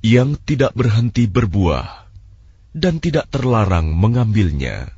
yang tidak berhenti berbuah dan tidak terlarang mengambilnya.